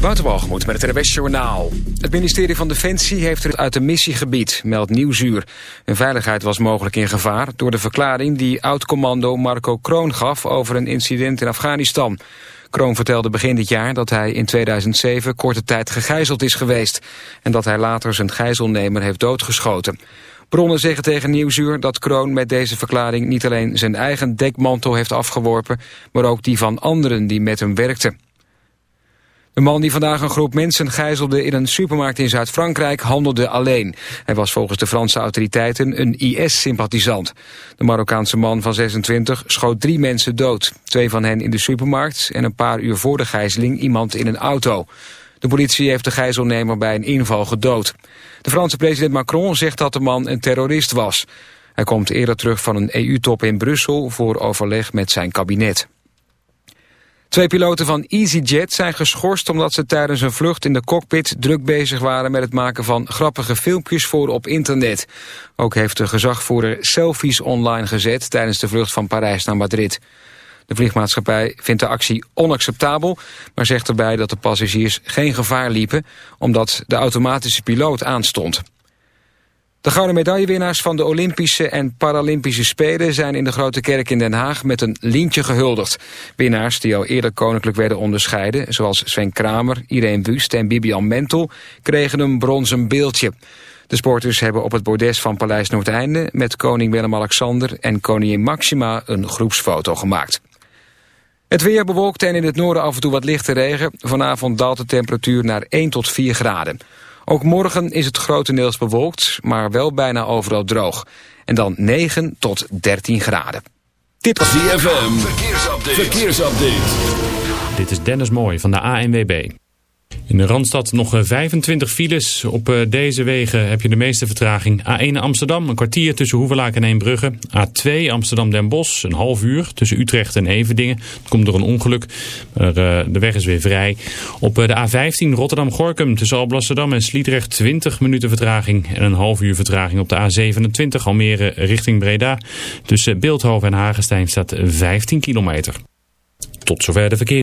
Waterbalgemoed met het RWS Journaal. Het ministerie van Defensie heeft er uit een missiegebied, meldt Nieuwsuur. Hun veiligheid was mogelijk in gevaar door de verklaring die oud-commando Marco Kroon gaf over een incident in Afghanistan. Kroon vertelde begin dit jaar dat hij in 2007 korte tijd gegijzeld is geweest... en dat hij later zijn gijzelnemer heeft doodgeschoten. Bronnen zeggen tegen Nieuwsuur dat Kroon met deze verklaring niet alleen zijn eigen dekmantel heeft afgeworpen... maar ook die van anderen die met hem werkten. De man die vandaag een groep mensen gijzelde in een supermarkt in Zuid-Frankrijk handelde alleen. Hij was volgens de Franse autoriteiten een IS-sympathisant. De Marokkaanse man van 26 schoot drie mensen dood. Twee van hen in de supermarkt en een paar uur voor de gijzeling iemand in een auto. De politie heeft de gijzelnemer bij een inval gedood. De Franse president Macron zegt dat de man een terrorist was. Hij komt eerder terug van een EU-top in Brussel voor overleg met zijn kabinet. Twee piloten van EasyJet zijn geschorst omdat ze tijdens een vlucht in de cockpit druk bezig waren met het maken van grappige filmpjes voor op internet. Ook heeft de gezagvoerder selfies online gezet tijdens de vlucht van Parijs naar Madrid. De vliegmaatschappij vindt de actie onacceptabel, maar zegt erbij dat de passagiers geen gevaar liepen omdat de automatische piloot aanstond. De gouden medaillewinnaars van de Olympische en Paralympische Spelen zijn in de Grote Kerk in Den Haag met een lintje gehuldigd. Winnaars die al eerder koninklijk werden onderscheiden, zoals Sven Kramer, Irene Wust en Bibian Mentel, kregen een bronzen beeldje. De sporters hebben op het bordes van Paleis Noordeinde met koning Willem-Alexander en koningin Maxima een groepsfoto gemaakt. Het weer bewolkt en in het noorden af en toe wat lichte regen. Vanavond daalt de temperatuur naar 1 tot 4 graden. Ook morgen is het grotendeels bewolkt, maar wel bijna overal droog. En dan 9 tot 13 graden. Dit was DFM. Verkeersupdate. Verkeersupdate. Dit is Dennis Mooij van de ANWB. In de Randstad nog 25 eh, files. Op eh, deze wegen heb je de meeste vertraging. A1 Amsterdam, een kwartier tussen Hoevelaak en Eembrugge. A2 Amsterdam-Den Bosch, een half uur tussen Utrecht en Everdingen. Het komt door een ongeluk, maar uh, de weg is weer vrij. Op de A15 Rotterdam-Gorkum tussen Alblasserdam en Sliedrecht 20 minuten vertraging. En een half uur vertraging op de A27 Almere richting Breda. Tussen Beeldhoven en Hagestein staat 15 kilometer. Tot zover de verkeer.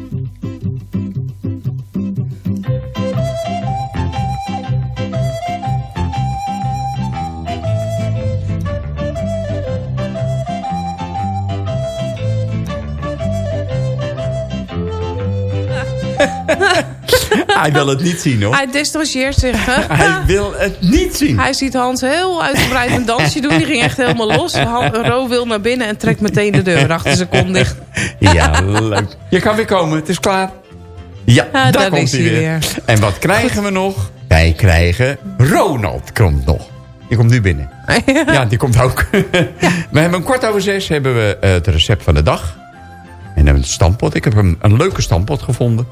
Hij wil het niet zien hoor. Hij distancieert zich. hè? Hij wil het niet zien. Hij ziet Hans heel uitgebreid een dansje doen. Die ging echt helemaal los. Ro wil naar binnen en trekt meteen de deur achter zijn kont dicht. Ja, leuk. Je kan weer komen, het is klaar. Ja, Ja, daar daar komt is hij weer. En wat krijgen we nog? Wij krijgen Ronald komt nog. Die komt nu binnen. Ja, die komt ook. We hebben een kwart over zes hebben we eh, het recept van de dag. En een stampot. Ik heb een, een leuke stampot gevonden.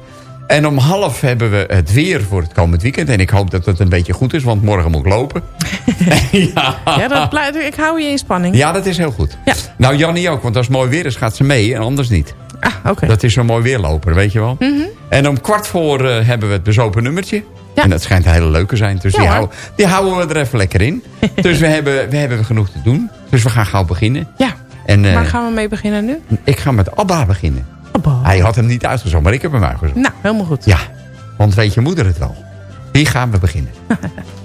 En om half hebben we het weer voor het komend weekend. En ik hoop dat het een beetje goed is, want morgen moet ik lopen. ja. Ja, dat ik hou je in spanning. ja, dat is heel goed. Ja. Nou, Jannie ook, want als het mooi weer is gaat ze mee en anders niet. Ah, oké. Dat is zo'n mooi weerloper, weet je wel. En om kwart voor eh, hebben we het bezopen nummertje. Ja. En dat schijnt een hele leuke zijn. Dus Ja, die, houden, die houden we er even lekker in. dus we hebben, we hebben genoeg te doen. Dus we gaan gauw beginnen. Ja, En eh, waar gaan we mee beginnen nu? ik ga met Abba beginnen. Abba. Hij had hem niet uitgezocht, maar ik heb hem uitgezocht. Nou, helemaal goed. Ja, want weet je moeder het wel. Wie gaan we beginnen?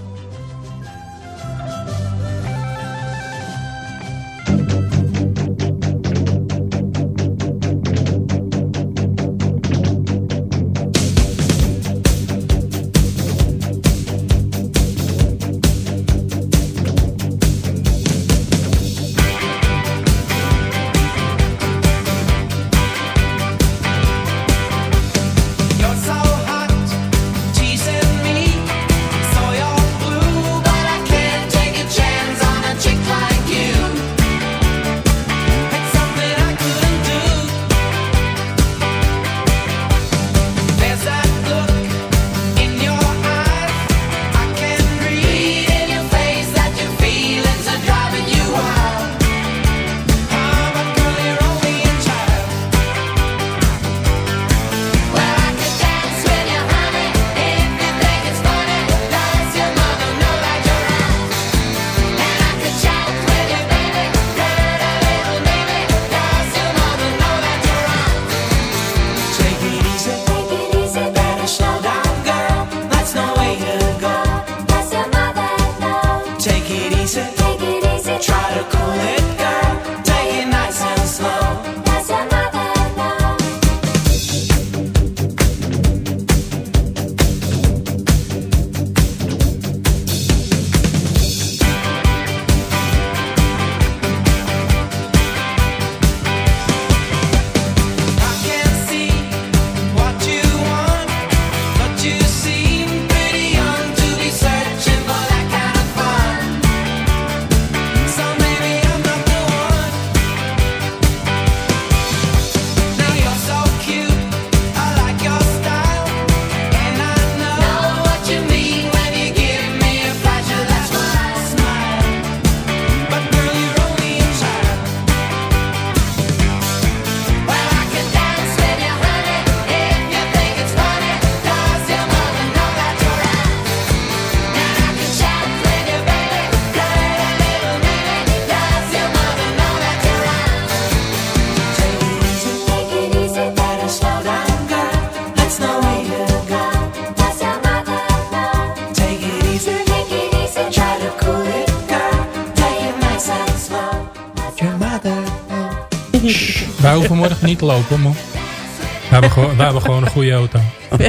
Wij hoeven morgen niet te lopen, man. We hebben gewoon, we hebben gewoon een goede auto.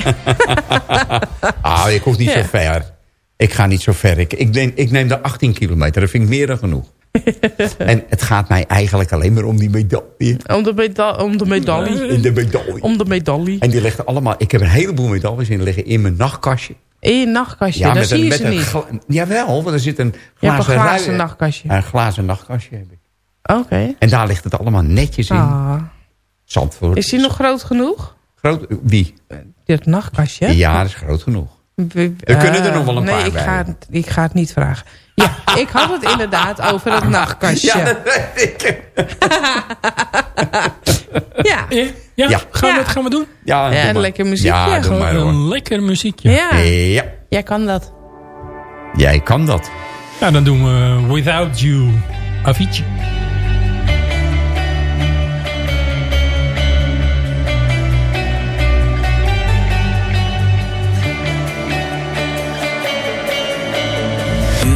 Ah, ik hoef niet Ja. zo ver. Ik ga niet zo ver. Ik, ik, neem, ik neem de 18 kilometer. Dat vind ik meer dan genoeg. en het gaat mij eigenlijk alleen maar om die medaille. Om de, meda om de medaille. In de medaille. Om de medaille. En die ligt er allemaal... Ik heb een heleboel medailles in liggen in mijn nachtkastje. In je nachtkastje, daar zie je ze niet. Jawel, want er zit een Je hebt glazen, een glazen nachtkastje. Een glazen nachtkastje heb ik. Oké. En daar ligt het allemaal netjes in. Ah. Zandvoort. Is die nog groot genoeg? Groot, wie? Dit nachtkastje? Ja, dat is groot genoeg. We- Er kunnen er eh, nog wel een nee, paar ik bij. Ga, het- ik ga het niet vragen. Ja, ik had het inderdaad over het nachtkastje. Ja, Ja, dat weet ik. ja. Ja, Ja. Gaan, we, gaan we doen? Ja, doe een maar. lekker muziekje. Ja, doe Gewoon maar hoor. Een lekker muziekje. Ja, jij kan dat. jij kan dat. Ja, dan doen we Without You, Avicii.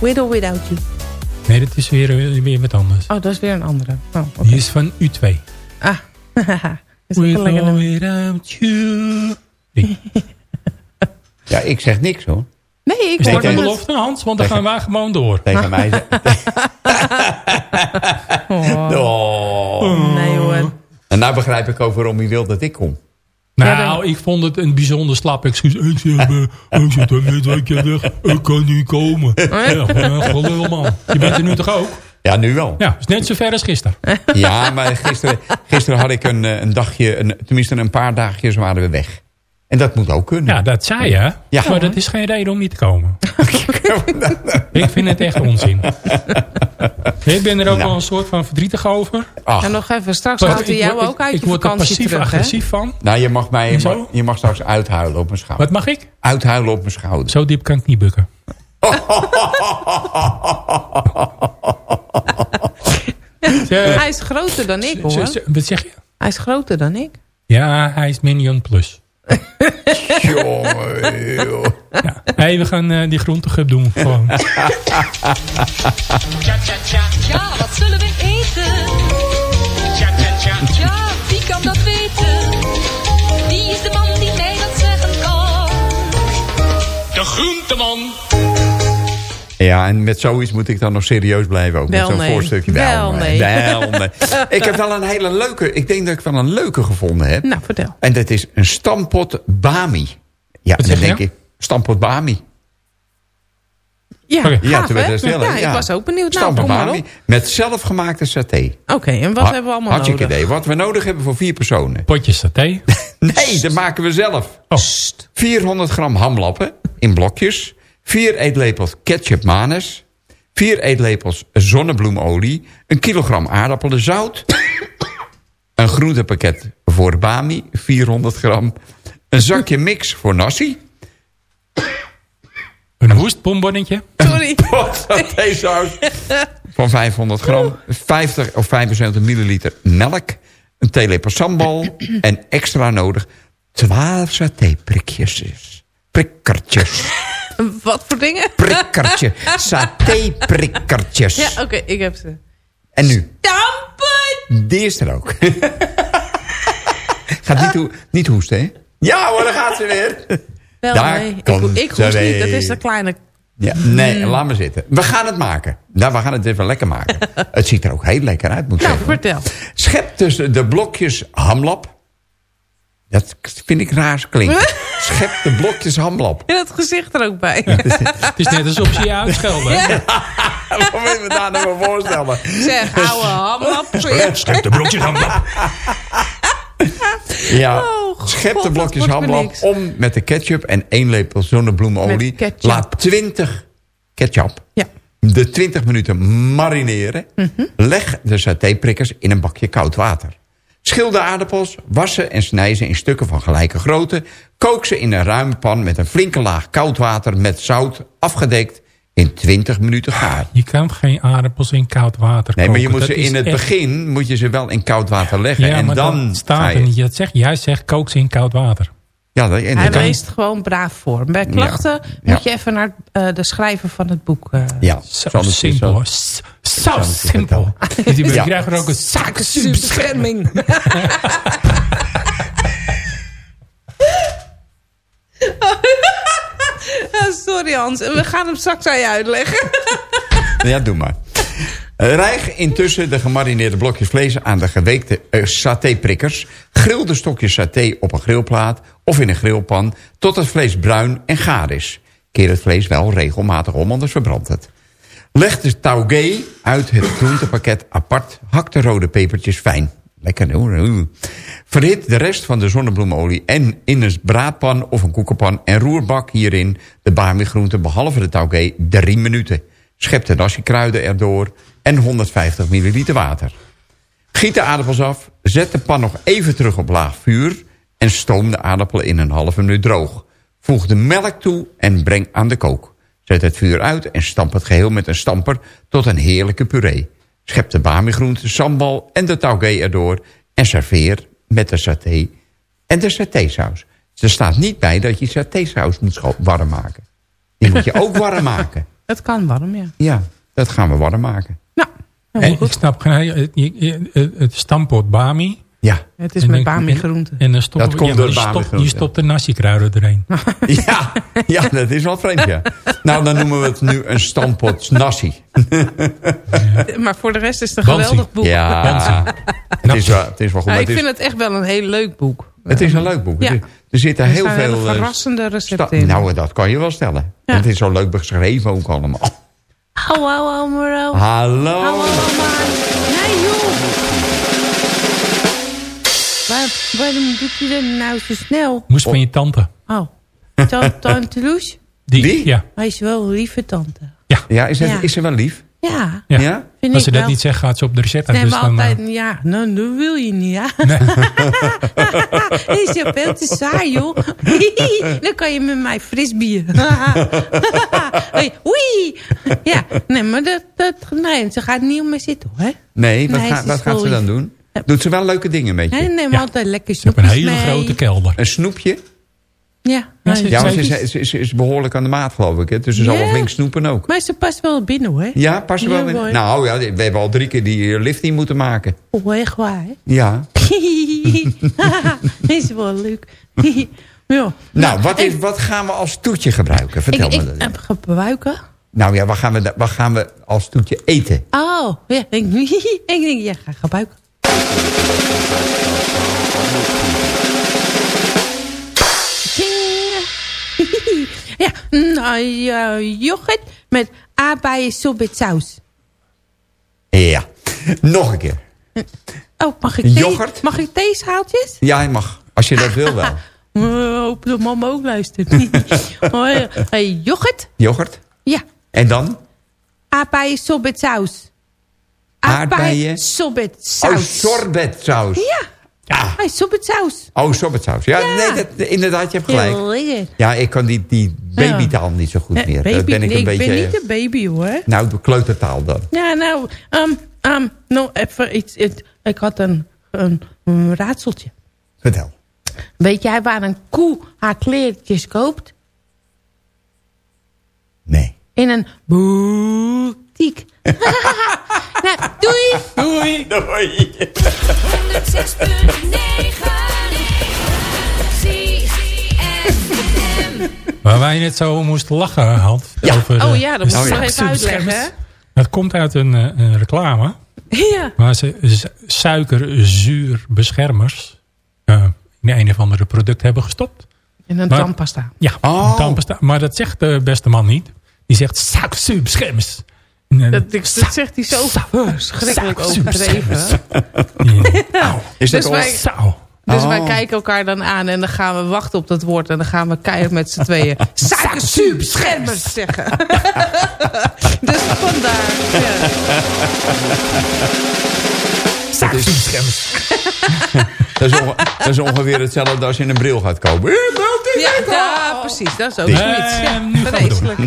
with or without you. Nee, dat is weer, weer wat anders. Oh, dat is weer een andere. Oh. Die is van U2. Ah, is ook With or without you. Ja, ik zeg niks hoor. Nee, ik Is dat hoorde een belofte, Hans? Want dan gaan wij gewoon door. Tegen mij. ze- Oh, Oh. nee hoor. En nou begrijp ik ook waarom hij wil dat ik kom. Nou, ik vond het een bijzonder slap excuus. Ik eh, ik zit er net een keer weg. Ik kan niet komen. Ja, gewoon gelul man. Je bent er nu toch ook? Ja, nu wel. Ja, is net zo ver als gisteren. Ja, maar gisteren, gisteren had ik een, eh, een dagje, een, tenminste een paar dagjes waren we weg. En dat moet ook kunnen. Ja, dat zei je. Ja. Maar dat is geen reden om niet te komen. ik vind het echt onzin. Ik ben er ook Nou. wel een soort van verdrietig over. Ach, En nog even, straks gaat hij jou ook uit ik je word er hè? passief-agressief van. nou, je mag, mij, je mag, je mag straks uithuilen op mijn schouder. Wat mag ik? Uithuilen op mijn schouder. Zo diep kan ik niet bukken. Hij is groter dan ik, hoor. Wat zeg je? Hij is groter dan ik. Ja, hij is Minion Plus. Jongen, ja. hey, we gaan uh, die groentegub doen. Gewoon. ja, tja, tja. Ja, wat zullen we eten? Tja, tja, tja. Ja, wie kan dat weten? Wie is de man die mij dat zeggen kan? De groenteman. Ja, en met zoiets moet ik dan nog serieus blijven ook. Wel met zo'n nee. voorstukje. Wel nee. Wel nee. ik heb wel een hele leuke... Ik denk dat ik wel een leuke gevonden heb. Nou, vertel. En dat is een stampot Bami. Ja, Wat dan denk nou? ik... Stampot Bami. Ja. Ja, gaaf, werd hè? Ja, ik was ook benieuwd. Nou, Stampot kom maar Bami. op. Met zelfgemaakte saté. Oké, en wat Ha- hebben we allemaal nodig? idee. Wat we nodig hebben voor vier personen. Potje saté. Nee, dat maken we zelf. Oh. 400 gram hamlappen in blokjes. 4 eetlepels ketchup manis. 4 eetlepels zonnebloemolie. Een kilogram aardappelen zout. een groentepakket voor bami. 400 gram. Een zakje mix voor nasi. Een hoestbonbonnetje. Sorry. Pot satésaus van 500 gram. 50 of 75 milliliter melk. Een theelepel sambal. en extra nodig 12 satéprikjes. Prikkertjes. Wat voor dingen? Prikkertje. Satéprikkertjes. Ja, oké, ik heb ze. En nu? Dampen! Die is er ook. Gaat niet, ho- niet hoesten, hè? Ja hoor, daar gaat ze weer. Wel, Daar nee. Ik, komt ik ze hoest niet, dat is de kleine... Ja, nee, laat maar zitten. We gaan het maken. Nou, we gaan het even lekker maken. het ziet er ook heel lekker uit, moet ik Nou, zeggen. vertel. Schep tussen de blokjes hamlap. Dat vind ik raar klinken. Schep de blokjes hamlap. En dat gezicht er ook bij. Het is net alsof ze je uitschelden. hè? Wat wil je me daar nou voor voorstellen? Zeg, ouwe hamlap. Schep de blokjes hamlap. Ja, Oh, God, schep de blokjes hamlap om met de ketchup en één lepel zonnebloemolie. Laat 20 ketchup Ja. de 20 minuten marineren. Mhm. Leg de satéprikkers in een bakje koud water. Schil de aardappels, wassen en snij ze in stukken van gelijke grootte. Kook ze in een ruime pan met een flinke laag koud water met zout afgedekt in 20 minuten gaar. Je kan geen aardappels in koud water Nee, maar je moet Dat ze in het echt- begin moet je ze wel in koud water leggen. Ja, en maar dan ga staat er niet. Dat zegt, jij zegt kook ze in koud water. Ja, dat, en Hij dat kan- leest gewoon braaf voor. Bij klachten Ja. moet je even naar eh, de schrijver van het boek. eh Ja, Zo simpel. Zo simpel. Dus die Ja. krijgen er ook een Zakenbescherming. Ah, Sorry Hans, we gaan hem straks aan je uitleggen. Ja, doe maar. Rijg intussen de gemarineerde blokjes vlees aan de geweekte eh, satéprikkers. Gril de stokjes saté op een grillplaat of in een grillpan... tot het vlees bruin en gaar is. Keer het vlees wel regelmatig om, anders verbrandt het. Leg de taugé uit het groentepakket apart. Hak de rode pepertjes fijn. Lekker hoor. Verhit de rest van de zonnebloemolie en in een braadpan of een koekenpan... en roerbak hierin de bami-groenten behalve de taugé drie minuten. Schep de nasi-kruiden erdoor en 150 milliliter water. Giet de aardappels af, zet de pan nog even terug op laag vuur... en stoom de aardappelen in een halve minuut droog. Voeg de melk toe en breng aan de kook. Zet het vuur uit en stamp het geheel met een stamper tot een heerlijke puree. Schep de bami-groenten, sambal en de taugé erdoor... en serveer met de saté en de satésaus. Er staat niet bij dat je satésaus moet warm maken. Die moet je ook warm maken. Het kan warm, ja. Ja, dat gaan we warm maken. Nou, En ik snap. Het, stampot bami. Ja, Het is En met bami en- groenten. En dan stoppen Dat we- komt ja, door bami stopt, je stopt de nasi-kruiden erheen. ja, ja, dat is wel vreemd, ja. Nou, dan noemen we het nu een stampot nasi. Maar voor de rest is het een Bansi. geweldig boek. Ja, het is wel, het is wel goed. Maar ik het, is, vind het echt wel een heel leuk boek. het is een leuk boek. Ja. Er- Er zitten Er heel veel... eh, verrassende recepten in. Nou, dat kan je wel stellen. Ja. Het is zo leuk beschreven ook allemaal. Hallo. Au, au, au, maar. Nee, joh. Waar, waarom doet u dat nou zo snel? Moest van je tante. Oh, Ta- tante Loes? Die? Ja. Hij is wel een lieve tante. Ja, is, het, Ja. is ze wel lief? Ja, Ja. Ja? Vind Als ze ik dat wel. niet zegt, gaat ze op de recepte. Nee, dus maar dan, eh, altijd, ja, nou, dat wil je niet, ja. is je veel te saai, joh. Dan kan je met mij frisbieren. hey, oei. Ja, nee, maar dat, dat, nee, ze gaat niet om me zitten, hoor. Nee, wat, Nee, gaat- ze is wat gaat ze dan doen? Doet ze wel leuke dingen met je? Nee, neem Ja. altijd lekker je hebt een snoepjes hele mee. grote kelder. Een snoepje? Ja, Ja, ze- Ja, maar ze, snoepjes. is- is behoorlijk aan de maat, geloof ik. Hè? Dus ze zal Ja. wel flink snoepen ook. Maar ze past wel binnen, hoor. Ja, pas er wel mooi. Nou ja, we hebben al drie keer die eh, lifting moeten maken. Oh, echt waar, hè? Ja. is wel leuk. Ja. Nou, wat, ik- is, wat gaan we als toetje gebruiken? Vertel ik, me ik dat. heb gebruiken. Nou ja, wat gaan, we, wat gaan we als toetje eten? Oh, ja, ik, ik denk, ja, ga gebruiken. Ja, nou, ja, yoghurt met aardbeien saus. Ja, nog een keer. Oh, mag ik? Yoghurt? Mag ik theeschaaltjes? Ja, je mag. Als je dat wil wel. Uh, hoop dat mama ook luistert. oh, hey, yoghurt? Yoghurt. Ja. En dan? Aardbeien saus. Aardbeien? sorbet Oh, saus. sorbetsaus. Ja. Ja. Hey, saus. Oh, sorbetsaus. Ja, Ja. nee, dat, inderdaad, je hebt gelijk. Ja, ik kan die, die babytaal niet zo goed Eh, meer. baby, Dat ben ik nee, een beetje... ben niet een baby hoor. Nou, de kleutertaal dan. Ja, nou, um, um, nou even iets. ik had een, een, een raadseltje. Vertel. Weet jij waar een koe haar kleertjes koopt? Nee. In een boutique. nou, doei! Doei. Doei. 106.9 Waar wij net zo moesten lachen, Hand. Ja. Over, Oh eh, ja, dat moet Oh ik nog even uitleggen. hè? Dat komt uit een, eh, een reclame. Ja. Waar ze suikerzuurbeschermers eh, in een of andere product hebben gestopt. En een Maar- tandpasta. Ja, Oh. een tandpasta. Maar dat zegt de beste man niet. Die zegt suikerzuurbeschermers. Dat, dat zegt hij zo verschrikkelijk overdreven. Ja. Is dat Dus al- wij- Zo. Dus Oh. wij kijken elkaar dan aan en dan gaan we wachten op dat woord. En dan gaan we keihard met z'n tweeën suikerzuurbeschermers zeggen. dus vandaar. Ja. Suikerzuurbeschermers. Dat is, dat is ongeveer hetzelfde als je een bril gaat kopen. Ja, ja, precies. Dat is ook zoiets. Ja, vreselijk.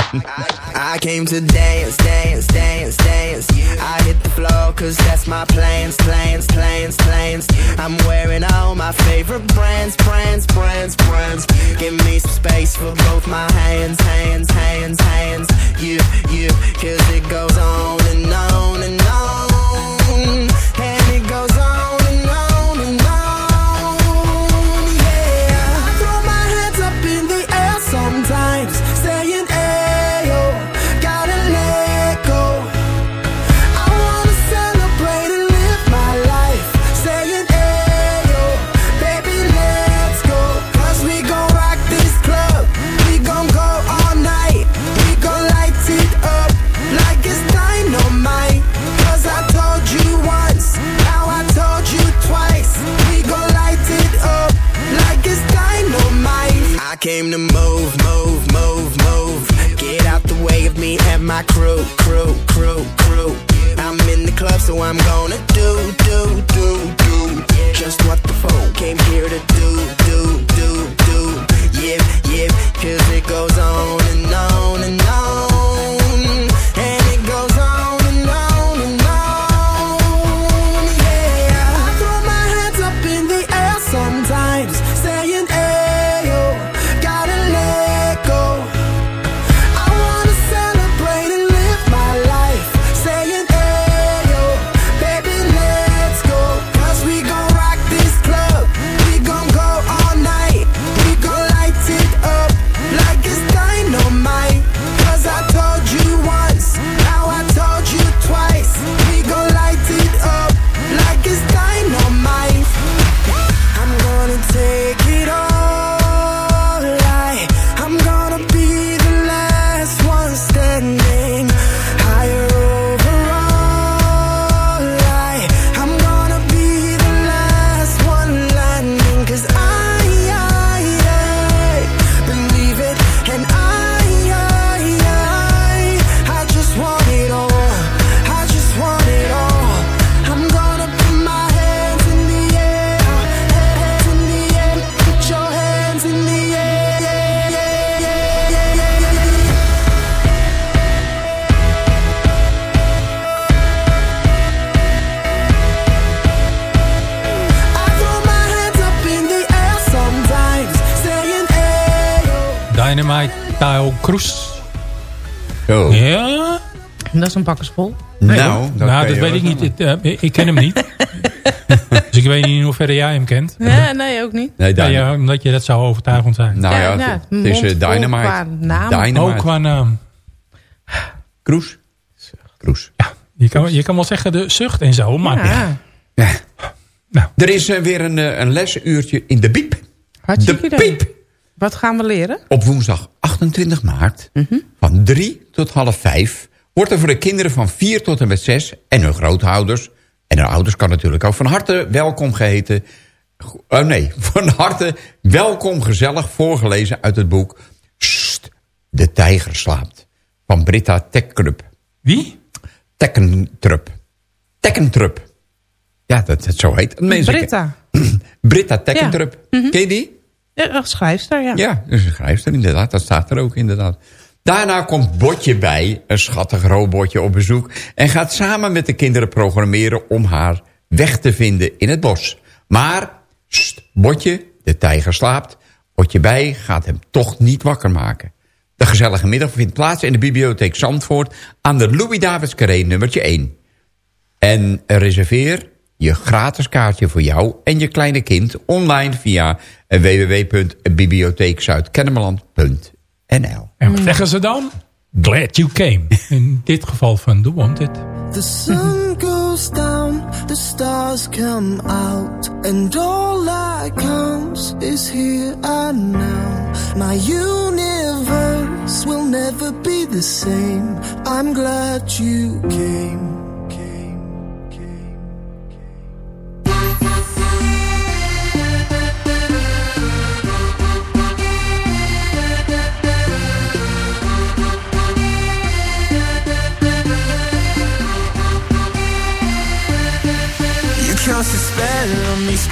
I came to dance, dance, dance, dance. I hit the floor cause that's my plans, plans, plans, plans. I'm wearing all my favorite brands, brands, brands, brands. Give me some space for both my hands, hands, hands, hands. You, you, cause it goes on and on and on. And it goes on and on came to move, move, move, move. Get out the way of me and my crew, crew, crew, crew. I'm in the club, so I'm gonna Dat is een bakkersvol. Nee, Nou, dat nou, dat weet ik niet. Eh, ik ken hem niet. Dus ik weet niet in hoeverre jij hem kent. Nee, nee, ook niet. Nee, Ja, ja, omdat je dat zou overtuigend zijn. Nou ja, Ja, het- ja, het is eh, Dynamite. qua naam. Dynamite. Ook qua naam. Kroes. Kroes. Je kan, je kan wel zeggen de zucht en zo, maar... Ja, Ja. Nou. Er is eh, weer een, een lesuurtje in de biep. De hartstikke idee. piep. Wat gaan we leren? Op woensdag 28 maart Mhm. van 3 tot half 5 wordt er voor de kinderen van 4 tot en met 6 en hun grootouders... en hun ouders kan natuurlijk ook van harte welkom geheten... Oh nee, van harte welkom gezellig voorgelezen uit het boek... Sst, de tijger slaapt van Britta Tekkrup. Wie? Tekkentrup. Tekkentrup. Ja, dat, dat zo heet. Mensen- Britta. Britta Tekkentrup. Ken je die? Ja, schrijfster, ja. Ja, dus een schrijfster inderdaad. Dat staat er ook inderdaad. Daarna komt Botje bij, een schattig robotje op bezoek... en gaat samen met de kinderen programmeren om haar weg te vinden in het bos. Maar, sst, Botje, de tijger slaapt... Botje bij gaat hem toch niet wakker maken. De gezellige middag vindt plaats in de bibliotheek Zandvoort... aan de Louis Davids Carré nummertje 1. En reserveer je gratis kaartje voor jou en je kleine kind online via www.bibliotheekzuidkennemerland.nl En wat zeggen ze dan? Glad you came. In dit geval van The Wanted. The sun goes down, the stars come out, and all that counts is here and now. My universe will never be the same. I'm glad you came,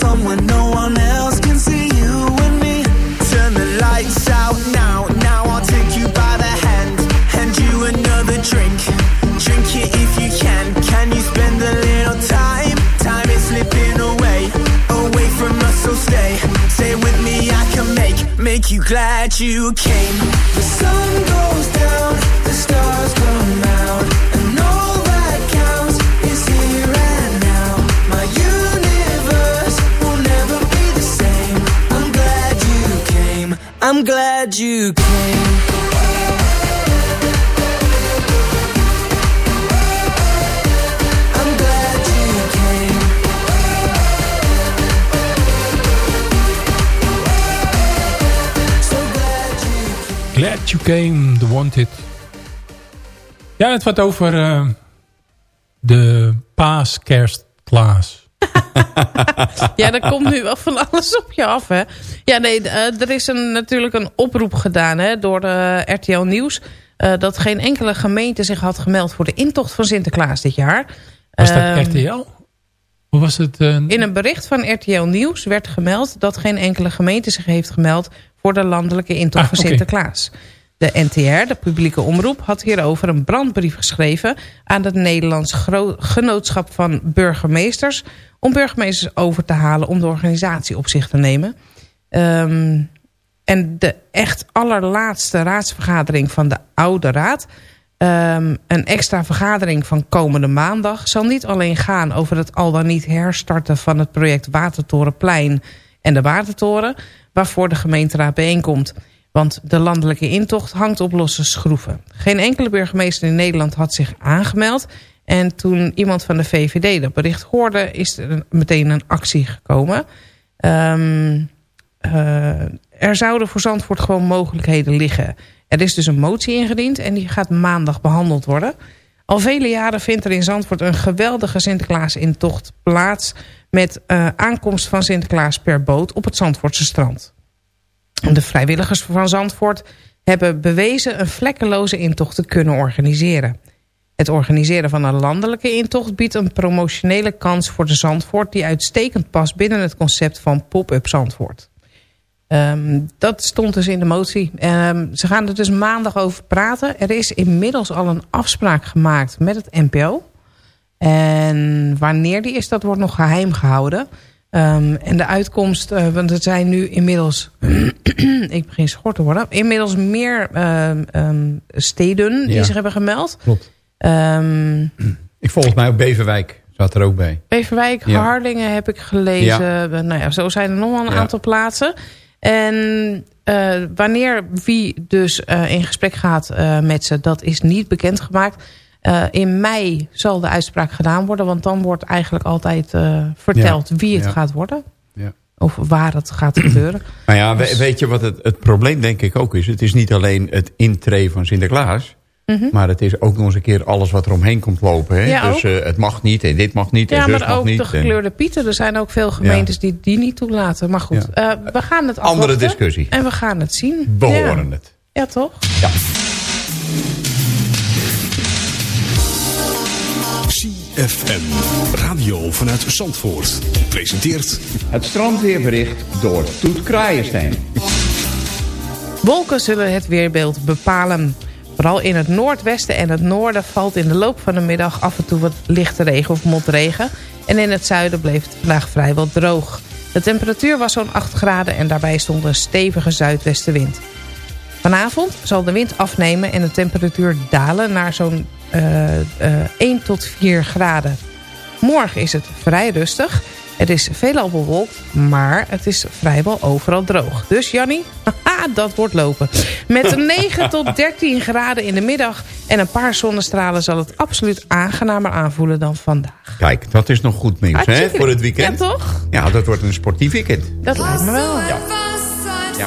Somewhere no one else can see you and me. Turn the lights out now, now I'll take you by the hand. Hand you another drink. Drink it if you can. Can you spend a little time? Time is slipping away, away from us, so stay. Stay with me, I can make, make you glad you came. The sun goes down, the stars come out, glad you came. Glad you came. The Wanted. Ja, het gaat over eh, de paaskerstklaas. Ja, er komt nu wel van alles op je af, hè. Ja, nee, eh, er is een, natuurlijk een oproep gedaan hè, door de RTL Nieuws... eh, dat geen enkele gemeente zich had gemeld voor de intocht van Sinterklaas dit jaar. Was dat Ehm, RTL? Hoe was het? eh, In een bericht van RTL Nieuws werd gemeld dat geen enkele gemeente zich heeft gemeld voor de landelijke intocht Ah, van. Sinterklaas. De NTR, de publieke omroep, had hierover een brandbrief geschreven aan het Nederlands Genootschap van Burgemeesters om burgemeesters over te halen om de organisatie op zich te nemen. Ehm, en de echt allerlaatste raadsvergadering van de Oude Raad... Ehm, een extra vergadering van komende maandag... zal niet alleen gaan over het al dan niet herstarten van het project Watertorenplein... en de Watertoren... waarvoor de gemeenteraad bijeenkomt. Want de landelijke intocht hangt op losse schroeven. Geen enkele burgemeester in Nederland had zich aangemeld... en toen iemand van de VVD dat bericht hoorde... is er meteen een actie gekomen... Ehm uh, er zouden voor Zandvoort gewoon mogelijkheden liggen. Er is dus een motie ingediend en die gaat maandag behandeld worden. Al vele jaren vindt er in Zandvoort een geweldige Sinterklaas-intocht plaats... met uh, aankomst van Sinterklaas per boot op het Zandvoortse strand. De vrijwilligers van Zandvoort hebben bewezen een vlekkeloze intocht te kunnen organiseren. Het organiseren van een landelijke intocht biedt een promotionele kans voor de Zandvoort... die uitstekend past binnen het concept van pop-up Zandvoort. Um, dat stond dus in de motie. Um, ze gaan er dus maandag over praten. Er is inmiddels al een afspraak gemaakt met het NPO. En wanneer die is, dat wordt nog geheim gehouden. Um, en de uitkomst, uh, want het zijn nu inmiddels, ik begin schort te worden, inmiddels meer steden die Ja. zich hebben gemeld. Klopt. Ik volgens mij ook Beverwijk zat er ook bij. Beverwijk, Ja. Harlingen heb ik gelezen. Nou ja, zo zijn er nog wel een aantal plaatsen. En eh, wanneer wie dus eh, in gesprek gaat eh, met ze, dat is niet bekendgemaakt. Eh in mei zal de uitspraak gedaan worden, want dan wordt eigenlijk altijd eh, verteld Ja. wie het Ja. gaat worden. Ja. Of waar het gaat gebeuren. Nou ja, Dus- weet je wat het, het probleem denk ik ook is? Het is niet alleen het intree van Sinterklaas... Mhm. maar het is ook nog eens een keer alles wat er omheen komt lopen. Hè? Ja, dus eh, het mag niet en dit mag niet en Ja, zus maar mag ook niet. de en- gekleurde pieten. Er zijn ook veel gemeentes die die niet toelaten. Maar goed, we gaan het Andere discussie. En we gaan het zien. We ja. horen het. Ja, toch? CFM. Radio vanuit Zandvoort. Presenteert Het strandweerbericht door Toet Kraaienstein. Wolken zullen het weerbeeld bepalen. Vooral in het noordwesten en het noorden valt in de loop van de middag af en toe wat lichte regen of motregen. En in het zuiden bleef het vandaag vrijwel droog. De temperatuur was zo'n 8 graden en daarbij stond een stevige zuidwestenwind. Vanavond zal de wind afnemen en de temperatuur dalen naar zo'n 1 tot 4 graden. Morgen is het vrij rustig. Het is veelal bewolkt, maar het is vrijwel overal droog. Dus Jannie, haha, dat wordt lopen. Met 9 tot 13 graden in de middag en een paar zonnestralen... zal het absoluut aangenamer aanvoelen dan vandaag. Kijk, dat is nog goed nieuws hè, Hartstikke- voor het weekend. Ja, toch? Ja, dat wordt een sportief weekend. Dat lijkt me wel. Ja. Ja.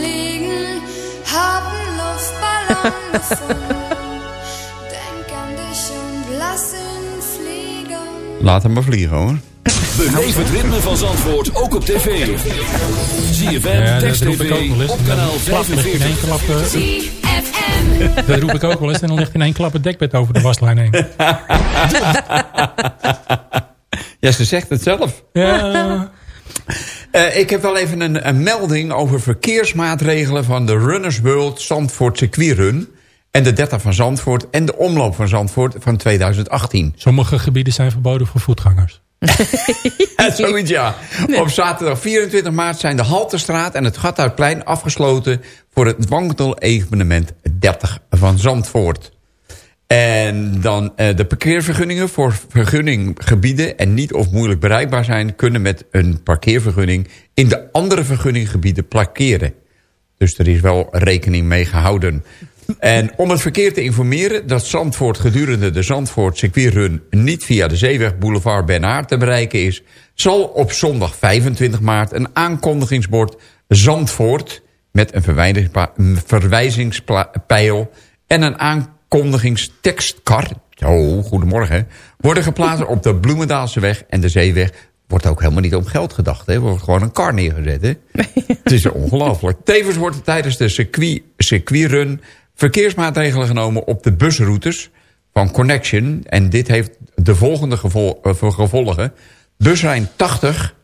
Liegen, hab einen Luftballon gefunden. Denk an dich und lass ihn fliegen. Laat hem maar vliegen hoor. Beleef het ritme van Zandvoort ook op tv. ZFM, Ja, dat Text roep ik ook TV, wel eens. op kanaal klap ligt in één 45. klap, eh, dat roep ik ook wel eens. En dan ligt in één klap het dekbed over de waslijn heen. Ja, ze zegt het zelf. Ja, Eh, ik heb wel even een, een melding over verkeersmaatregelen... van de Runners World Zandvoort Circuitrun... en de 30 van Zandvoort en de omloop van Zandvoort van 2018. sommige gebieden zijn verboden voor voetgangers. Zoiets, ja. Op zaterdag 24 maart zijn de Halterstraat en het Gathuisplein afgesloten... voor het wankel-evenement 30 van Zandvoort. En dan eh, de parkeervergunningen voor vergunninggebieden... en niet of moeilijk bereikbaar zijn... kunnen met een parkeervergunning in de andere vergunninggebieden parkeren. Dus er is wel rekening mee gehouden. En om het verkeer te informeren dat Zandvoort gedurende de Zandvoort circuitrun niet via de Zeeweg Boulevard Ben Haard te bereiken is, zal op zondag 25 maart een aankondigingsbord Zandvoort met een verwijzingspijl en een aankondigingstekstkar, zo, goedemorgen, worden geplaatst op de Bloemendaalseweg en de Zeeweg. Wordt ook helemaal niet om geld gedacht. Hè? Wordt gewoon een kar neergezet. Hè? Het is ongelooflijk. Tevens wordt er tijdens de circuit, circuitrun verkeersmaatregelen genomen op de busroutes van Connection. En dit heeft de volgende gevol eh, gevolgen. Busrijn 80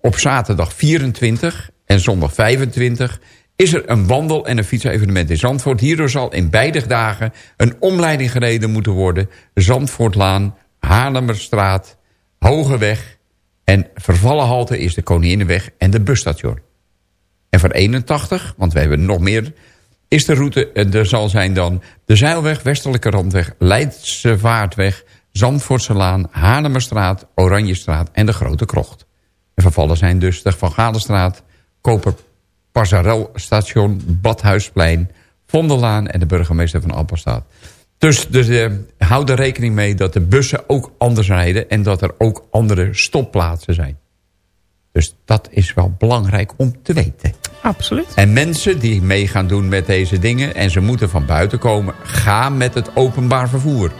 op zaterdag 24 en zondag 25 is er een wandel- en een fietsevenement in Zandvoort. Hierdoor zal in beide dagen een omleiding gereden moeten worden. Zandvoortlaan, Haarlemmerstraat, Hogeweg en vervallen halte is de Koninginnenweg en de busstation. En voor 81, want we hebben nog meer, is de route, eh, er zal zijn dan de Zeilweg, Westelijke Randweg, Leidse Vaartweg, Zandvoortselaan, Haarlemmerstraat, Oranjestraat en de Grote Krocht. En vervallen zijn dus de Van Galenstraat, Koper Pasarelstation, Badhuisplein, Vondellaan en de burgemeester van Appelstaat. Dus, dus eh, hou er rekening mee dat de bussen ook anders rijden... en dat er ook andere stopplaatsen zijn. Dus dat is wel belangrijk om te weten. Absoluut. En mensen die mee gaan doen met deze dingen... en ze moeten van buiten komen... ga met het openbaar vervoer.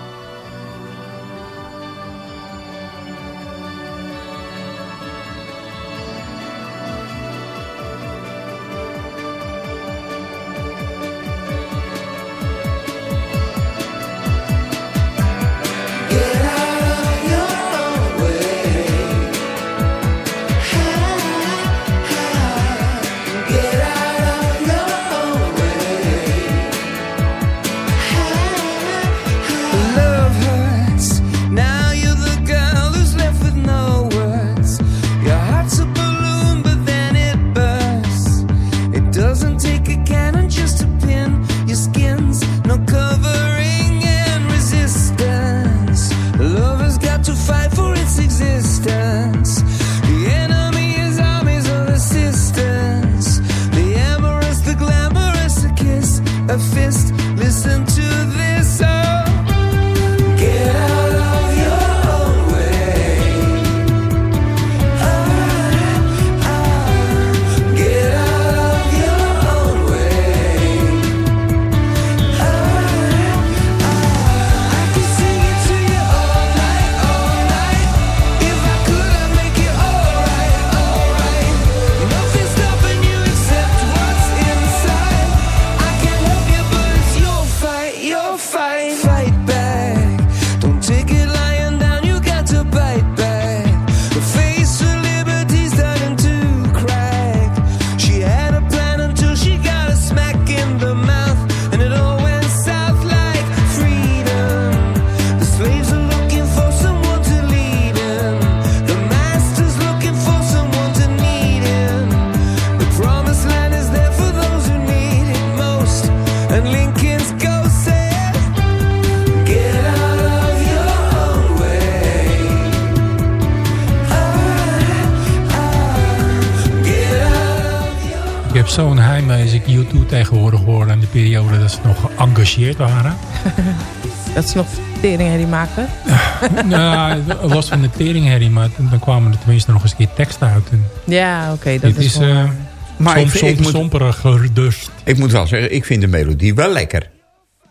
Nog teringherrie maken. nou, het was van de teringherrie, maar dan kwamen er tenminste nog eens een keer teksten uit. En Ja, oké. dat dit is, is eh eh, Maar soms, ik, ik, soms moet, somperiger dus. ik moet wel zeggen, ik vind de melodie wel lekker.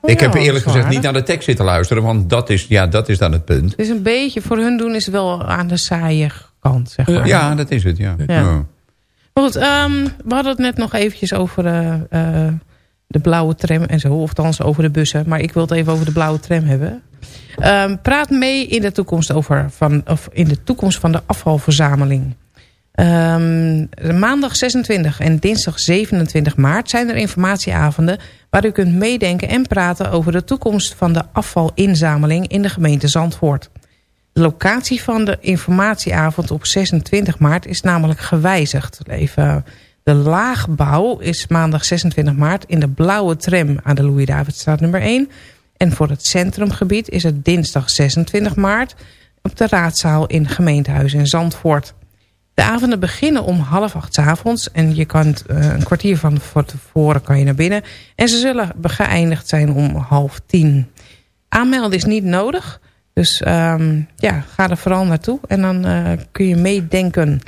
Oh ik ja, heb eerlijk gezegd niet naar de tekst zitten luisteren... want dat is, ja, dat is dan het punt. Het is een beetje, voor hun doen is het wel aan de saaie kant, zeg maar. Ja, dat is het, ja. Ja. Ja. Maar goed, ehm, we hadden het net nog eventjes over eh, eh, de blauwe tram en zo. Of althans over de bussen. Maar ik wil het even over de blauwe tram hebben. Ehm, praat mee in de toekomst over van, of in de toekomst van de afvalverzameling. Ehm, maandag 26 en dinsdag 27 maart zijn er informatieavonden... waar u kunt meedenken en praten over de toekomst van de afvalinzameling in de gemeente Zandvoort. De locatie van de informatieavond op 26 maart is namelijk gewijzigd. Even, de laagbouw is maandag 26 maart in de blauwe tram aan de Louis-Davidstraat nummer 1. En voor het centrumgebied is het dinsdag 26 maart op de raadzaal in gemeentehuis in Zandvoort. De avonden beginnen om half acht avonds en je kan eh, een kwartier van tevoren kan je naar binnen. En ze zullen geëindigd zijn om half tien. Aanmelden is niet nodig. Dus ehm, ja, ga er vooral naartoe en dan eh, kun je meedenken.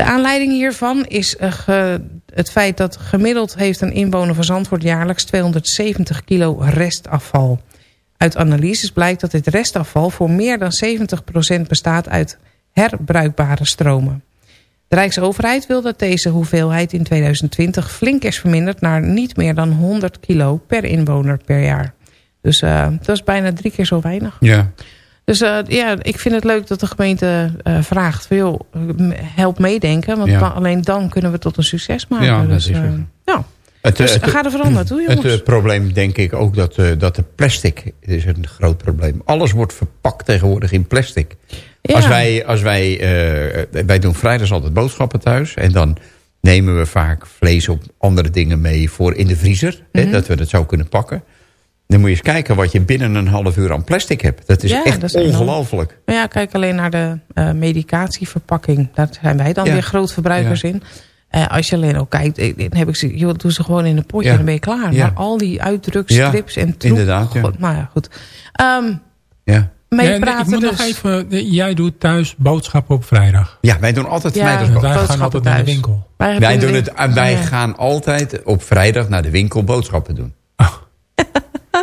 De aanleiding hiervan is eh, het feit dat gemiddeld heeft een inwoner van Zandvoort jaarlijks 270 kilo restafval. Uit analyses blijkt dat dit restafval voor meer dan 70% bestaat uit herbruikbare stromen. De Rijksoverheid wil dat deze hoeveelheid in 2020 flink is verminderd naar niet meer dan 100 kilo per inwoner per jaar. Dus eh, dat is bijna drie keer zo weinig. Ja. Dus eh, ja, ik vind het leuk dat de gemeente eh, vraagt... Van, joh, help meedenken, want Ja. alleen dan kunnen we tot een succes maken. Ja, dat dus, is eh, ja. Het, Dus het- ga er vooral naartoe, jongens. Het probleem denk ik ook dat, dat de plastic is een groot probleem. Alles wordt verpakt tegenwoordig in plastic. Ja. Als wij, als wij, wij doen vrijdags altijd boodschappen thuis. En dan nemen we vaak vlees op andere dingen mee voor in de vriezer. hè, Mhm. dat we dat zo kunnen pakken. Dan moet je eens kijken wat je binnen een half uur aan plastic hebt. Dat is Ja, echt ongelooflijk. Maar ja, kijk alleen naar de eh, medicatieverpakking. Daar zijn wij dan Ja. weer grootverbruikers Ja. in. Eh, als je alleen ook kijkt, eh, dan heb ik ze, joh, doe ze gewoon in een potje Ja. en dan ben je klaar. Ja. Maar al die uitdrukstrips en troep. inderdaad, ja. God, nou ja, goed. Ehm Ja. mee Ja, nee, ik moet dus. nog even... eh, Jij doet thuis boodschappen op vrijdag. ja, wij doen altijd Ja. vrijdags Wij boodschappen. gaan altijd naar de winkel. Wij, Wij, doen het, en wij Ja. gaan altijd op vrijdag naar de winkel boodschappen doen.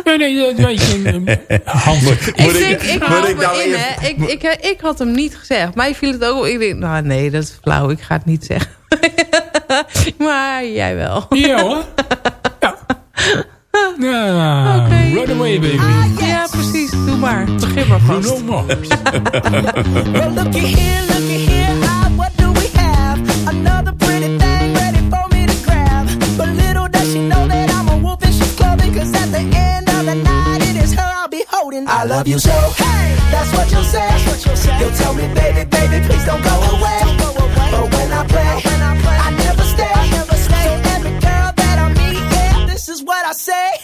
Nee, nee, dat weet je. eh, Hans, Ik, denk, ik moet hou ik me nou in, even- hè. Ik, ik, ik had hem niet gezegd. Mij viel het ook... Ik denk, nou nee, dat is flauw. Ik ga het niet zeggen. maar jij wel. Ja hoor. Ja. Ja, Oké. run away baby. Ja, precies. Doe maar. Begin maar vast. Bruno Mars. Well, looky here, looky here, ah, what do we have? Another I love you so, hey, that's what you'll say. You'll tell me, baby, baby, please don't go away. But when I play, I never stay. So every girl that I meet, yeah, this is what I say.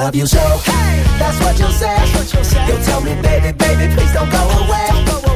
Love you so, hey, that's what you'll say. You'll tell me, baby, baby, please don't go away.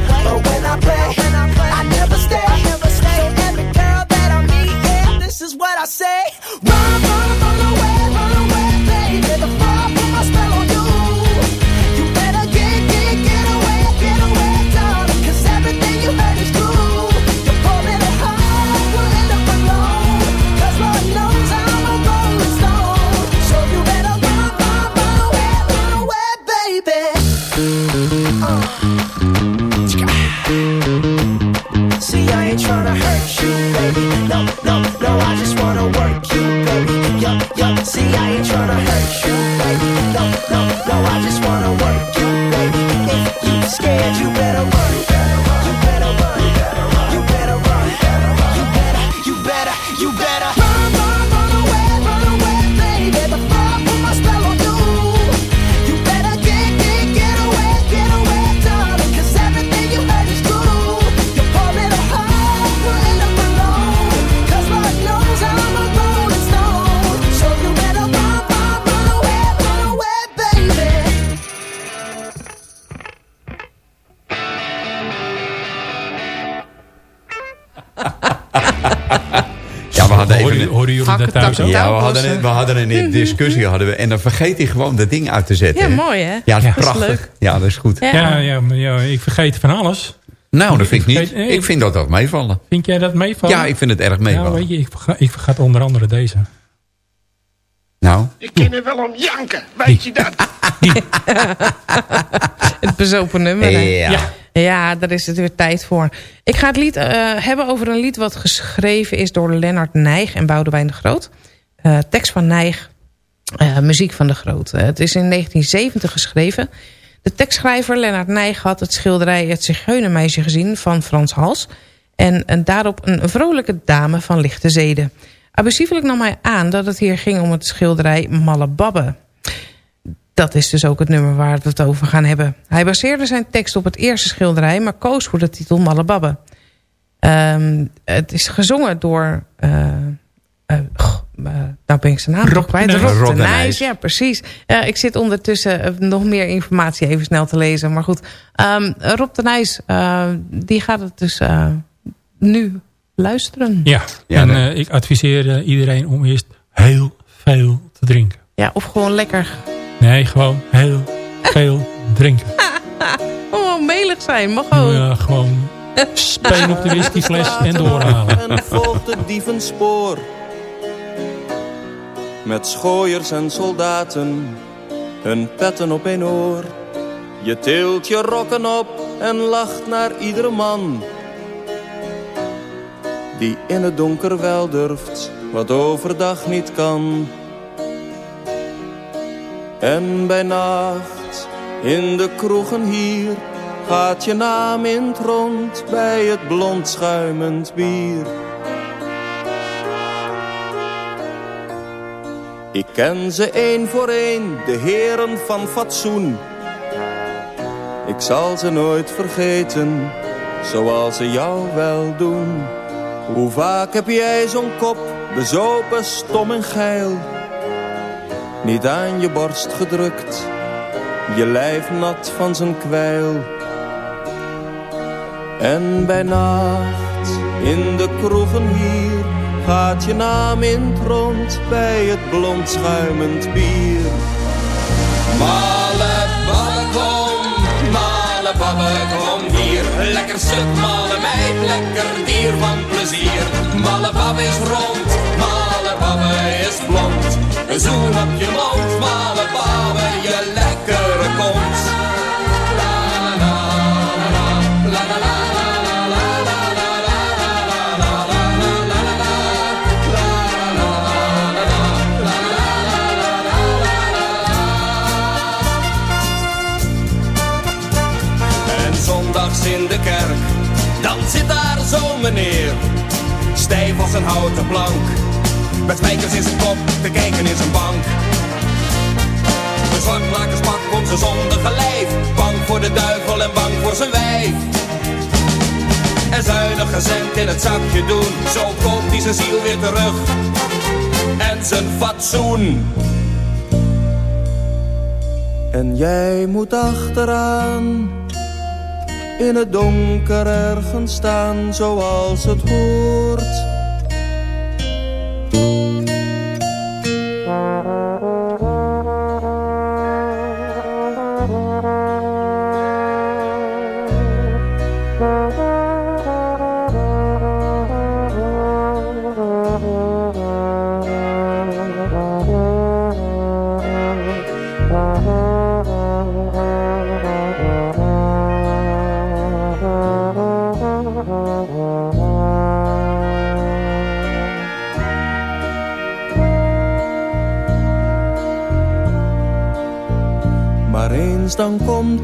Ja, we hadden, een, we hadden een discussie hadden we, en dan vergeet hij gewoon dat ding uit te zetten. Ja, mooi hè? Ja, dat is Dat is prachtig. Ja, dat is goed. Ja. Ja, ja, maar ja, ik vergeet van alles. Nou, dat vind ik niet. Ik vind dat dat meevallen. Vind jij dat meevallen? Ja, ik vind het erg Ja, meevallen. weet je, ik, verga- ik vergat onder andere deze. Nou, Ik kan er wel om janken, weet je dat? Het bezopen nummer. hè? ja. Ja. Daar is het weer tijd voor. Ik ga het lied eh, hebben over een lied wat geschreven is door Lennart Nijg en Boudewijn de Groot. Eh, tekst van Nijg, eh, muziek van de Groot. Het is in 1970 geschreven. De tekstschrijver Lennart Nijg had het schilderij Het Zigeunermeisje gezien van Frans Hals. En, daarop een vrolijke dame van lichte zeden. Abusievelijk nam hij aan dat het hier ging om het schilderij Malle Babbe. Dat is dus ook het nummer waar we het over gaan hebben. Hij baseerde zijn tekst op het eerste schilderij... maar koos voor de titel Mallebabbe. Ehm, het is gezongen door... eh, eh, eh, nou ben ik zijn naam Rob nog kwijt. de Nijs. Rob Rob de de Nijs, ja precies. Eh, ik zit ondertussen nog meer informatie even snel te lezen. Maar goed, Ehm, Rob de Nijs, eh, die gaat het dus eh, nu luisteren. Ja, Ja, en nee. eh, ik adviseer iedereen om eerst heel veel te drinken. Ja, of gewoon lekker Nee, gewoon heel veel drinken. oh, melig zijn. Mag ook. Ja, gewoon speen op de whiskyfles en doorhalen. En volgt het dievenspoor. Met schooiers en soldaten, hun petten op een oor. Je tilt je rokken op en lacht naar iedere man. Die in het donker wel durft, wat overdag niet kan. En bij nacht, in de kroegen hier, gaat je naam in het rond bij het blond schuimend bier. Ik ken ze één voor één, de heren van fatsoen. Ik zal ze nooit vergeten, zoals ze jou wel doen. Hoe vaak heb jij zo'n kop, bezopen, stom en geil. Niet aan je borst gedrukt, je lijf nat van zijn kwijl. En bij nacht, in de kroegen hier, gaat je naam in het rond bij het blond schuimend bier. Male babbe kom, kom hier. Lekker stuk, male meid, lekker dier van plezier. Male babbe is rond, male babbe is blond. Een zoen op je mond, maar een bouwen je lekkere kont. La la la la la la la. in de kerk, dan zit daar zo'n meneer, stijf als een houten plank met spijkers in zijn kop, te kijken in zijn bank. De zwartmakerspak komt zijn zondige lijf, bang voor de duivel en bang voor zijn wijf. En zuinig gezend in het zakje doen, zo koopt hij zijn ziel weer terug. En zijn fatsoen. En jij moet achteraan in het donker ergens staan zoals het hoort.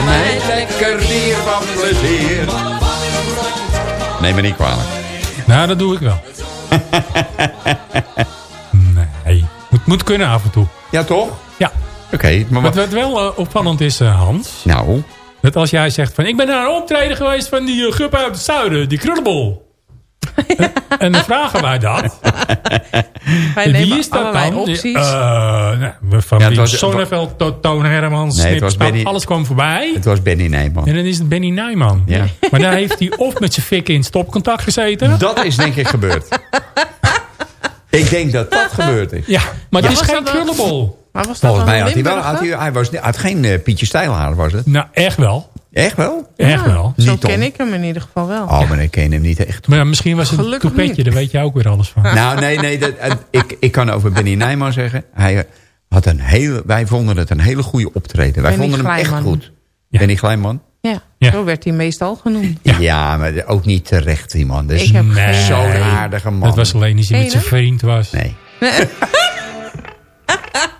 Hier. Lekker dier van plezier. Neem me niet kwalijk. Nou, dat doe ik wel. nee. Moet, moet kunnen af en toe. Ja, toch? Ja. Oké, maar Wat, wat... wat wel eh, opvallend is, eh, Hans... Nou, Dat als jij zegt van... Ik ben naar een optreden geweest van die uh, grup uit het zuiden. Die krullenbol. En, en dan vragen wij dat. Wij Wie is dat allerlei dan? opties. Eh, nou, van Ja, het Wim was- Sonneveld tot Toon Hermans. Nee, Snip, Benny- alles kwam voorbij. het was Benny Nijman. En dan is het Benny Nijman. Ja. Maar daar heeft hij of met zijn fik in stopcontact gezeten. Dat is denk ik gebeurd. ik denk dat dat gebeurd is. Ja, maar het is geen krullenbol. Maar was dat Volgens mij had hij wel... Had hij, hij, was, had geen eh, Pietje Stijlhaar, was het? Nou, echt wel. Echt wel? Echt wel. Zo Niet ken ik hem in ieder geval wel. Oh, maar ik ken hem niet echt. Maar ja, misschien was het een Gelukkig toepetje. niet. Daar weet jij ook weer alles van. Nou, nee, nee. Dat, eh, ik, ik kan over Benny Nijman zeggen. Hij eh, had een hele, wij vonden het een hele goede optreden. Wij Benny vonden hem echt Glijman. goed. Ja. Benny Glijman? Ja, Ja. zo werd hij meestal genoemd. Ja. maar ook niet terecht, die man. Dus Ik heb Nee. zo'n aardige man. Dat was alleen als hij met je zijn vriend was. Nee.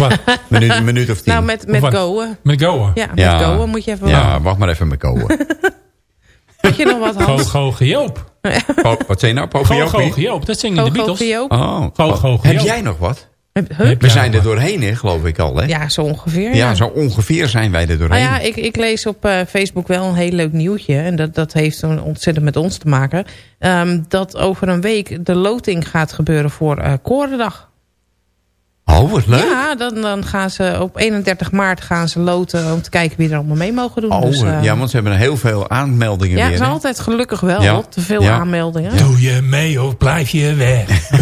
Op wat? Minuut, een minuut of tien. Nou, met, met goen. Met goen? Ja, met goen moet je even Ja, wachten. wacht maar even met goen. Had je nog wat, Go, Hans? go, Gejoop. Po- Wat zei je nou? Go, Popiopie? go, Gejoop. Dat zingen Go, de go, Beatles. Gejoop. Oh, Go, go, Heb jij nog wat? Heb We zijn er doorheen, hè, geloof ik al. Hè? Ja, zo ongeveer. Ja, Ja, zo ongeveer zijn wij er Nou doorheen. ja, ik, ik lees op eh, Facebook wel een heel leuk nieuwtje. En dat, dat heeft ontzettend met ons te maken. Ehm, dat over een week de loting gaat gebeuren voor eh Korendag. Oh, wat leuk. Ja, dan, dan gaan ze op 31 maart gaan ze loten om te kijken wie er allemaal mee mogen doen. Oh, Dus, eh, ja, want ze hebben heel veel aanmeldingen ja, weer. het is hè? altijd gelukkig wel. Ja. Te veel Ja. aanmeldingen. Doe je mee of blijf je weg?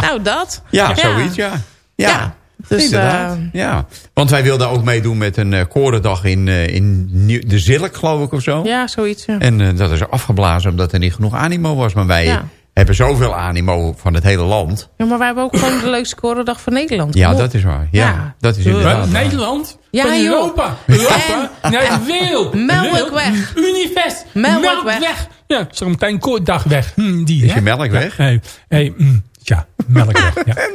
Nou, dat. Ja, zoiets, ja. Ja, Ja, dus, inderdaad. eh, ja. Want wij wilden ook meedoen met een eh korendag in, eh, in de Zilk, geloof ik, of zo. Ja, zoiets. Ja. En eh, dat is afgeblazen omdat er niet genoeg animo was. Maar wij, Ja. Hebben zoveel animo van het hele land. Ja, maar wij hebben ook gewoon de leukste scoredag van Nederland. Ja, dat is waar. Ja, Ja. dat is Ja. inderdaad waar. Nederland? Ja. Europa. Europa? Nee, wil. Melkweg. Wil. Univest. Melkweg. Ja, zo meteen koortdag weg. Hm, die, Is hè? je melk weg? Ja, hey, hey, mm, tja, melk weg. Ja.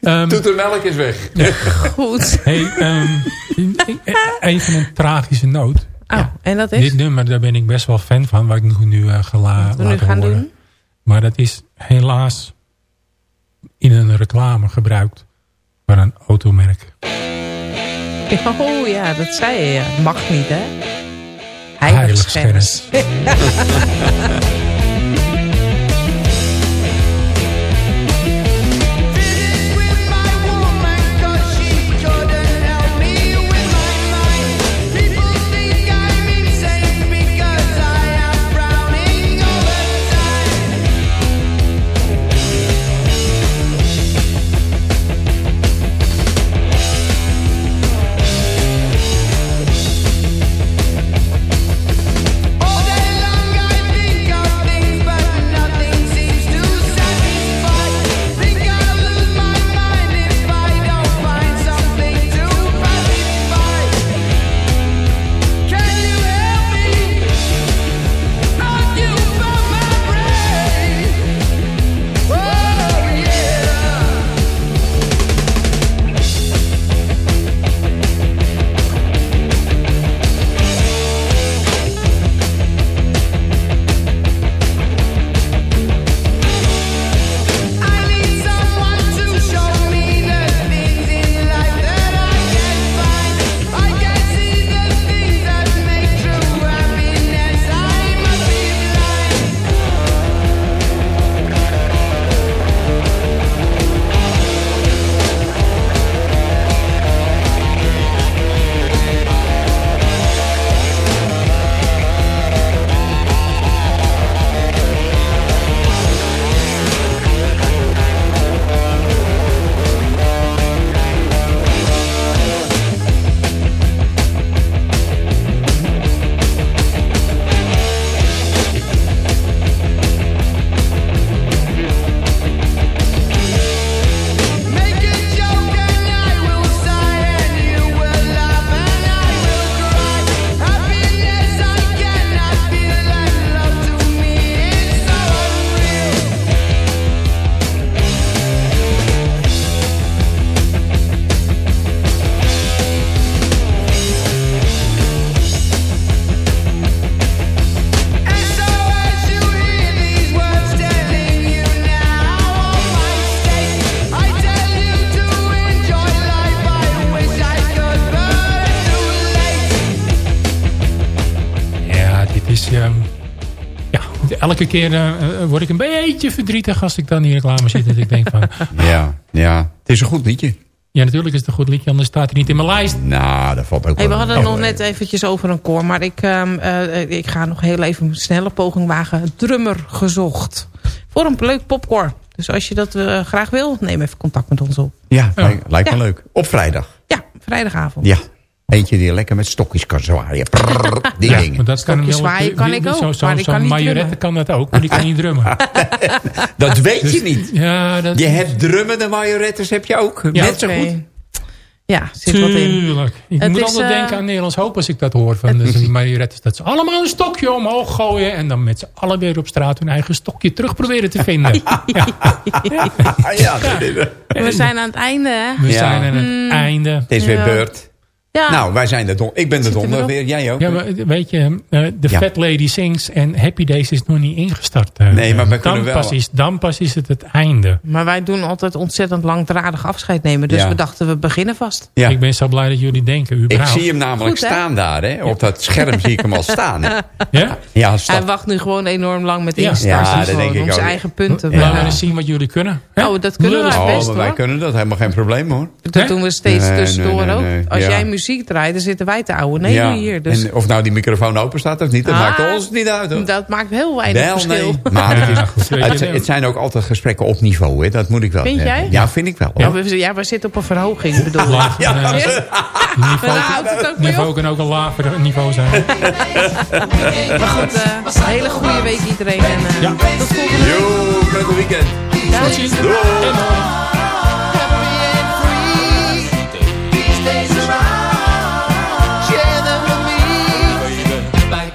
Ehm, Toet de melk is weg. Goed. hey, ehm, even een tragische noot. Oh, en dat is? Dit nummer, daar ben ik best wel fan van. Wat ik nu uh, we nu laten gaan horen. doen? Maar dat is helaas in een reclame gebruikt van een automerk. Oh ja, dat zei je. Ja. Mag niet, hè? Heiligschennis. All keer eh, eh, word ik een beetje verdrietig als ik dan in die reclame zit. Dat ik denk van... Ja, ja. Het is een goed liedje. Ja, natuurlijk is het een goed liedje, anders staat hij niet in mijn lijst. Nou, dat valt ook Hey, we hadden het nog net eventjes over een koor. Maar ik, ehm, eh, ik ga nog heel even een snelle poging wagen. Drummer gezocht. Voor een leuk popcore. Dus als je dat graag wil, neem even contact met ons op. Ja, lijkt, lijkt me leuk. Op vrijdag. Ja, vrijdagavond. Ja. Eentje die lekker met stokjes kan zwaaien. Prrr, die Ja, dingen. maar dat kan Stokjes wel- zwaaien kan ik ook, Zo, zo, maar ik zo'n kan niet majorette drummen. kan dat ook, maar die kan niet drummen. Dat weet Dus- je niet. Ja, dat, Je hebt drummende majorettes heb je ook. Ja. Net zo goed. Ja, zit wat in. Tuurlijk. Ik Het moet is, altijd eh, denken aan Nederlands Hoop als ik dat hoor. Van dus die marionettes. Dat ze allemaal een stokje omhoog gooien. En dan met z'n allen weer op straat hun eigen stokje terug proberen te vinden. ja. Ja, is- We zijn aan het einde, hè? We Ja. zijn aan het Mm. einde. het is weer Ja. beurt. Ja. Nou, wij zijn de don Ik ben de er donder weer. Jij ook. Ja, maar weet je, eh, de Ja. Fat Lady Sings en Happy Days is nog niet ingestart. eh. Nee, maar wij dan kunnen wel- Pas is, dan pas is het het einde. Maar wij doen altijd ontzettend langdradig afscheid nemen. Dus Ja. we dachten, we beginnen vast. Ja. Ik ben zo blij dat jullie denken. Ik zie hem namelijk Goed, hè? staan daar. Hè? Op dat scherm zie ik hem al staan. Hè? Ja? Ja, Hij wacht nu gewoon enorm lang met Ja. instarten. Ja, dat gewoon, denk ik om ook. zijn eigen punten. Ja. Laten we Maar, eens zien wat jullie kunnen. hè? Oh, dat kunnen we best Oh, maar wij hoor. kunnen dat. Helemaal geen probleem hoor. Dat doen we steeds tussendoor ook. Als jij muziek muziek draait, dan zitten wij te ouwe nee Ja, hier. Dus En of nou die microfoon open staat of niet, dat Ah, maakt ons niet uit. Hoor. dat maakt heel weinig Wel, verschil. nee. Maar het, is- het, zijn ook altijd gesprekken op niveau, hè? dat moet ik wel Vind zeggen. jij? Ja, vind ik wel. Ja, we, ja, we zitten op een verhoging, bedoel ik. Laag, Ja. niveau, ook niveau op. kan ook een lager niveau zijn. Maar goed, eh, een hele goede week iedereen. En eh, Ja. tot volgende week. Yo, prettig weekend. Dag. By